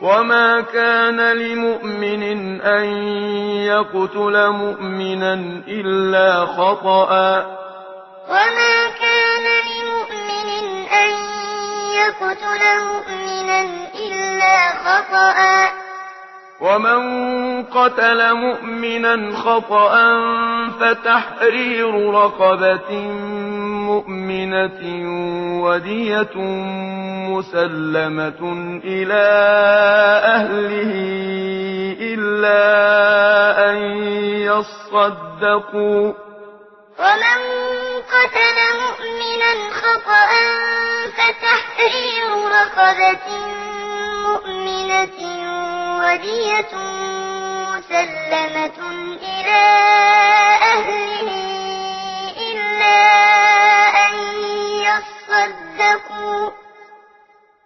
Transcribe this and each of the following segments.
وما كان لمؤمن أن يقتل مؤمنا إلا خطأ. وما كان لمؤمن أن يقتل مؤمنا إلا خطأ. ومن قتل مؤمنا خطأ فتحرير رقبة مؤمنة ودية مسلمة إلى أهله إلا أن يصدقوا. ومن قتل مؤمنا خطأا فتحرير رقبة مؤمنة ودية مسلمة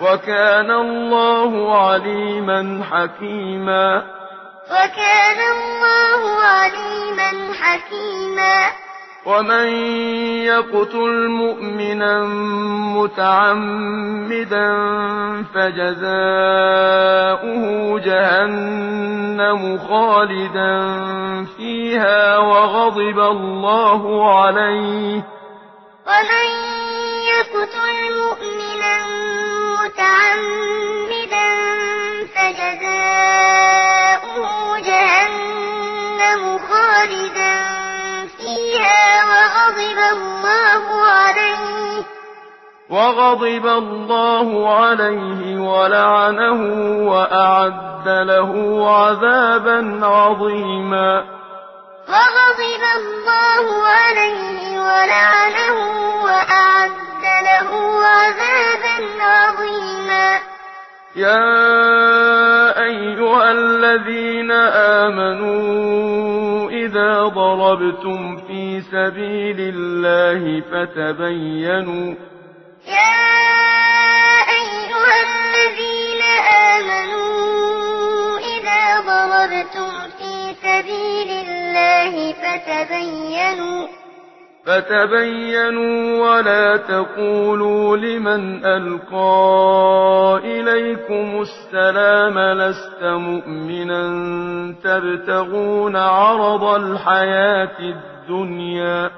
وكان الله عليما حكيما. وكان الله عليما حكيما. ومن يقتل مؤمنا متعمدا فجزاؤه جهنم خالدا فيها وغضب الله عليه. ومن يقتل مؤمنا متعمدا فجزاؤه جهنم خالدا فيها وغضب الله عليه وغضب الله عليه ولعنه وأعد له عذابا عظيما. وغضب الله عليه ولعنه وأعد يا أيها الذين آمنوا إذا ضربتم في سبيل الله فتبينوا يا أيها الذين آمنوا إذا ضربتم في سبيل الله فتبينوا فتبينوا ولا تقولوا لمن ألقى يَنهَكُمُ السَّلَامَ لَسْتَ مُؤْمِنًا تَبْتَغُونَ عَرَضَ الْحَيَاةِ الدُّنْيَا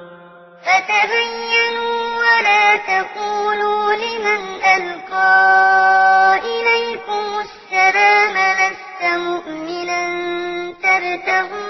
فَتَبَيَّنُوا وَلَا تَقُولُوا لِمَنْ أَلْقَى إِلَيْكُمُ السَّلَامَ لَسْتَ مُؤْمِنًا تَبْتَغُونَ